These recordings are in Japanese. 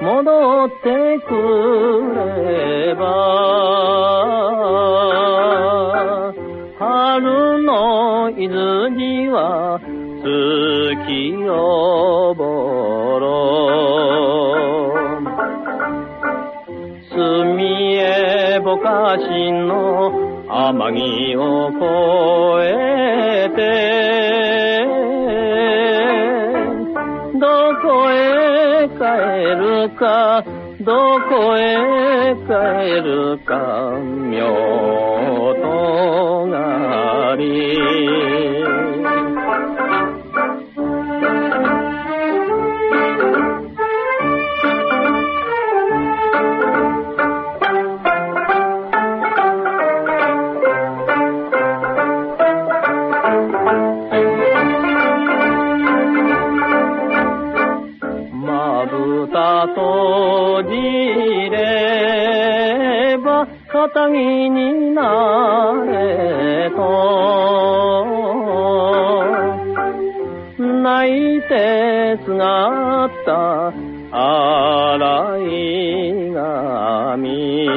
戻ってくれば春の伊豆には月をぼろ。墨へぼかしの天城を越えてどこへ帰るかどこへ帰るか妙とがり。まぶた閉じれば肩身になれと。泣いてすがった洗い髪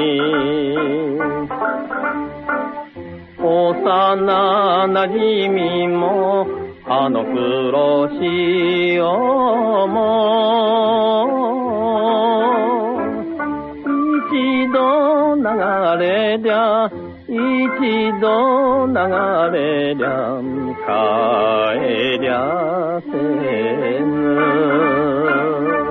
幼なじみもあの黒潮も一度流れりゃ一度流れりゃ帰りゃせぬ。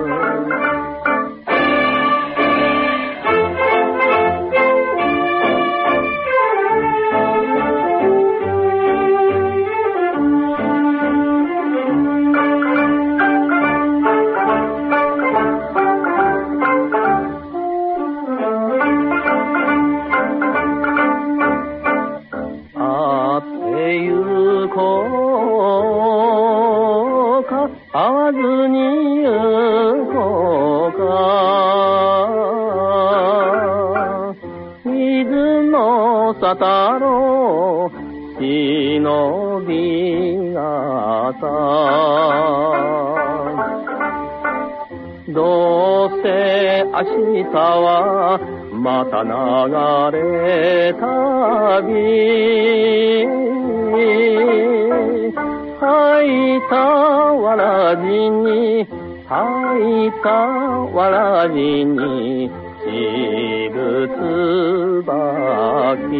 会わずにゆこう。か水の沙太郎忍びがたどうせ明日はまた流れ旅。びに咲いたわらじにしるつばき。